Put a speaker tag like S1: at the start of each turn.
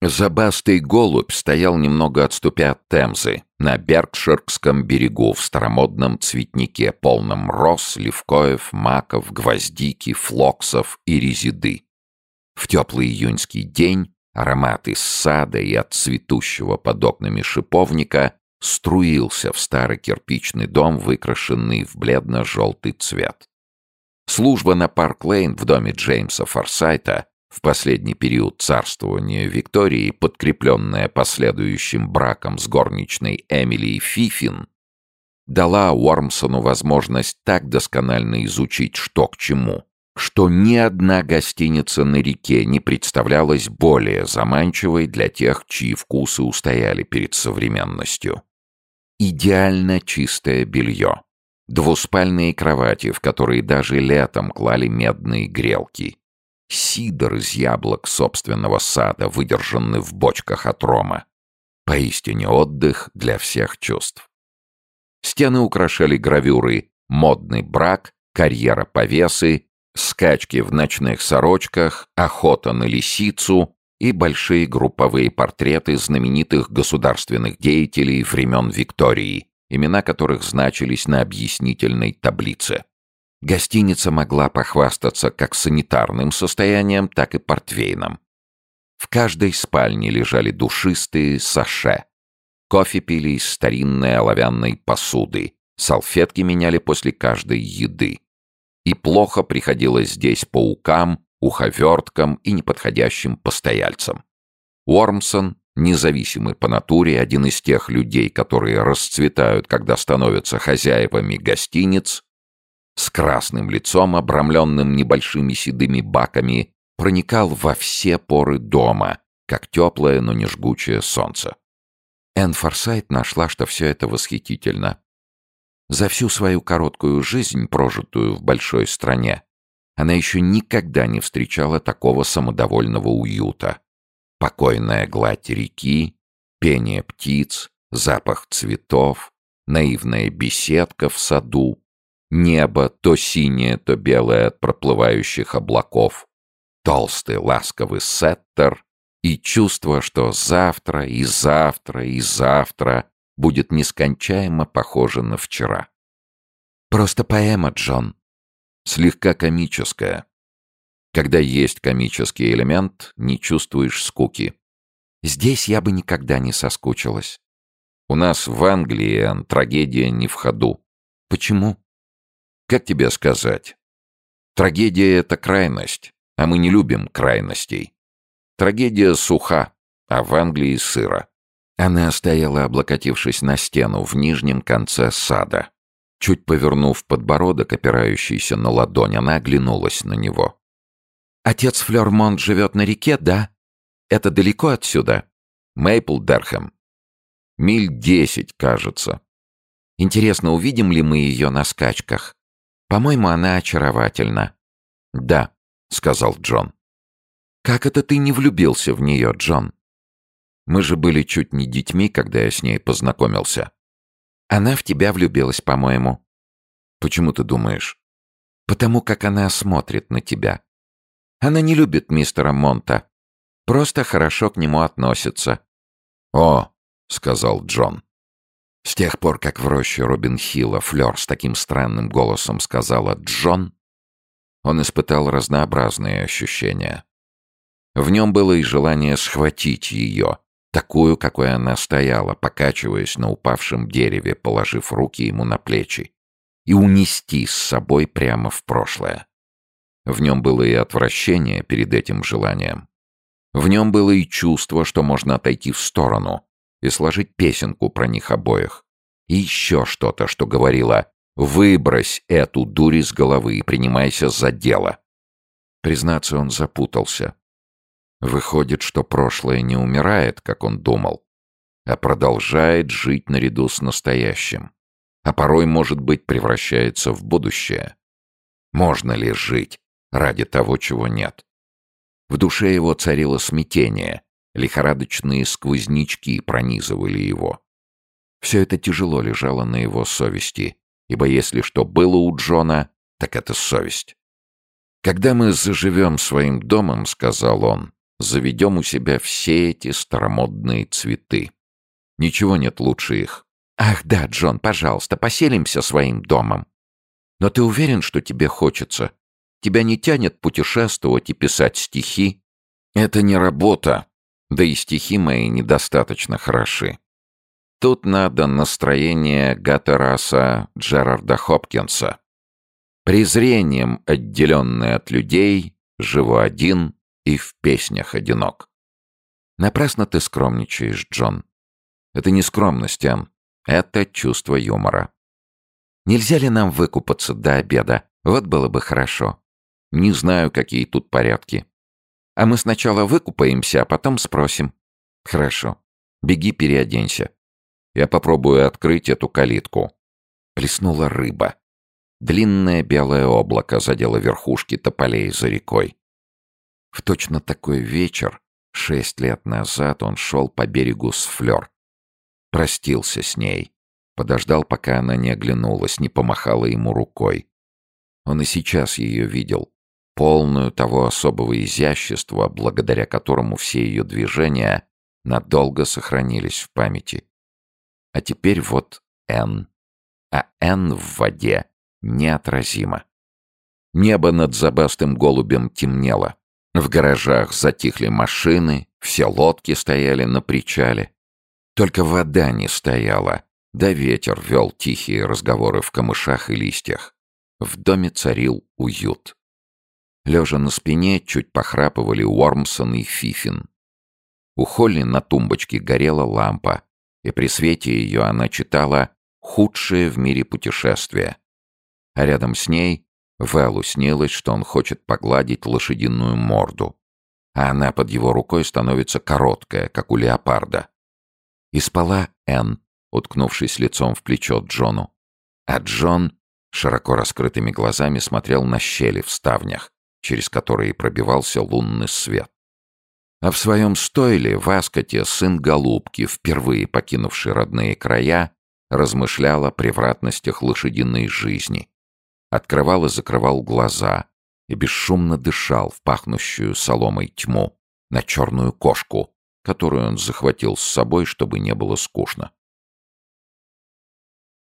S1: Зобастый голубь стоял немного отступя от Темзы, на Беркширском берегу, в старомодном цветнике, полном роз, левкоев, маков, гвоздики, флоксов и резеды. В теплый июньский день аромат из сада и от цветущего под окнами шиповника струился в старый кирпичный дом, выкрашенный в бледно-желтый цвет. Служба на Парк-Лейн в доме Джеймса Форсайта в последний период царствования Виктории, подкрепленная последующим браком с горничной Эмили Фифин, дала Уормсону возможность так досконально изучить, что к чему, что ни одна гостиница на реке не представлялась более заманчивой для тех, чьи вкусы устояли перед современностью. Идеально чистое белье. Двуспальные кровати, в которые даже летом клали медные грелки сидр из яблок собственного сада, выдержанный в бочках от рома. Поистине отдых для всех чувств. Стены украшали гравюры «Модный брак», «Карьера повесы», «Скачки в ночных сорочках», «Охота на лисицу» и большие групповые портреты знаменитых государственных деятелей времен Виктории, имена которых значились на объяснительной таблице. Гостиница могла похвастаться как санитарным состоянием, так и портвейном. В каждой спальне лежали душистые саше. Кофе пили из старинной оловянной посуды, салфетки меняли после каждой еды. И плохо приходилось здесь паукам, уховерткам и неподходящим постояльцам. Уормсон, независимый по натуре, один из тех людей, которые расцветают, когда становятся хозяевами гостиниц, с красным лицом, обрамленным небольшими седыми баками, проникал во все поры дома, как теплое, но не жгучее солнце. Энн Форсайт нашла, что все это восхитительно. За всю свою короткую жизнь, прожитую в большой стране, она еще никогда не встречала такого самодовольного уюта. Покойная гладь реки, пение птиц, запах цветов, наивная беседка в саду, Небо то синее, то белое от проплывающих облаков. Толстый ласковый сеттер и чувство, что завтра и завтра и завтра будет нескончаемо похоже на вчера. Просто поэма, Джон. Слегка комическая. Когда есть комический элемент, не чувствуешь скуки. Здесь я бы никогда не соскучилась. У нас в Англии трагедия не в ходу. Почему? Как тебе сказать? Трагедия — это крайность, а мы не любим крайностей. Трагедия суха, а в Англии сыро. Она стояла, облокотившись на стену в нижнем конце сада. Чуть повернув подбородок, опирающийся на ладонь, она оглянулась на него. «Отец Флёрмонт живет на реке, да? Это далеко отсюда?» «Мейпл Дерхэм». «Миль десять, кажется». «Интересно, увидим ли мы ее на скачках?» По-моему, она очаровательна». «Да», — сказал Джон. «Как это ты не влюбился в нее, Джон?» «Мы же были чуть не детьми, когда я с ней познакомился». «Она в тебя влюбилась, по-моему». «Почему ты думаешь?» «Потому как она смотрит на тебя. Она не любит мистера Монта. Просто хорошо к нему относится». «О», — сказал Джон. С тех пор, как в роще Робин Хилла Флёр с таким странным голосом сказала «Джон», он испытал разнообразные ощущения. В нем было и желание схватить ее, такую, какой она стояла, покачиваясь на упавшем дереве, положив руки ему на плечи, и унести с собой прямо в прошлое. В нем было и отвращение перед этим желанием. В нем было и чувство, что можно отойти в сторону, и сложить песенку про них обоих. И еще что-то, что говорило «Выбрось эту дурь из головы и принимайся за дело». Признаться, он запутался. Выходит, что прошлое не умирает, как он думал, а продолжает жить наряду с настоящим, а порой, может быть, превращается в будущее. Можно ли жить ради того, чего нет? В душе его царило смятение, Лихорадочные сквознячки пронизывали его. Все это тяжело лежало на его совести, ибо если что было у Джона, так это совесть. «Когда мы заживем своим домом, — сказал он, заведем у себя все эти старомодные цветы. Ничего нет лучше их. Ах да, Джон, пожалуйста, поселимся своим домом. Но ты уверен, что тебе хочется? Тебя не тянет путешествовать и писать стихи? Это не работа. Да и стихи мои недостаточно хороши. Тут надо настроение Гаттераса Джерарда Хопкинса. Презрением, отделенный от людей, живу один и в песнях одинок. Напрасно ты скромничаешь, Джон. Это не скромность, Энн. Это чувство юмора. Нельзя ли нам выкупаться до обеда? Вот было бы хорошо. Не знаю, какие тут порядки. А мы сначала выкупаемся, а потом спросим. Хорошо. Беги, переоденься. Я попробую открыть эту калитку. Плеснула рыба. Длинное белое облако задело верхушки тополей за рекой. В точно такой вечер, шесть лет назад, он шел по берегу с Флёр. Простился с ней. Подождал, пока она не оглянулась, не помахала ему рукой. Он и сейчас ее видел, полную того особого изящества, благодаря которому все ее движения надолго сохранились в памяти. А теперь вот Н. А Н в воде неотразимо. Небо над забастым голубем темнело. В гаражах затихли машины, все лодки стояли на причале. Только вода не стояла, да ветер вел тихие разговоры в камышах и листьях. В доме царил уют. Лежа на спине, чуть похрапывали Уормсон и Фифин. У Холли на тумбочке горела лампа, и при свете ее она читала «Худшее в мире путешествие». А рядом с ней Вэллу снилось, что он хочет погладить лошадиную морду, а она под его рукой становится короткая, как у леопарда. И спала Энн, уткнувшись лицом в плечо Джону. А Джон широко раскрытыми глазами смотрел на щели в ставнях, через которые пробивался лунный свет. А в своем стойле в Аскоте сын Голубки, впервые покинувший родные края, размышлял о превратностях лошадиной жизни. Открывал и закрывал глаза и бесшумно дышал в пахнущую соломой тьму на черную кошку, которую он захватил с собой, чтобы не было скучно.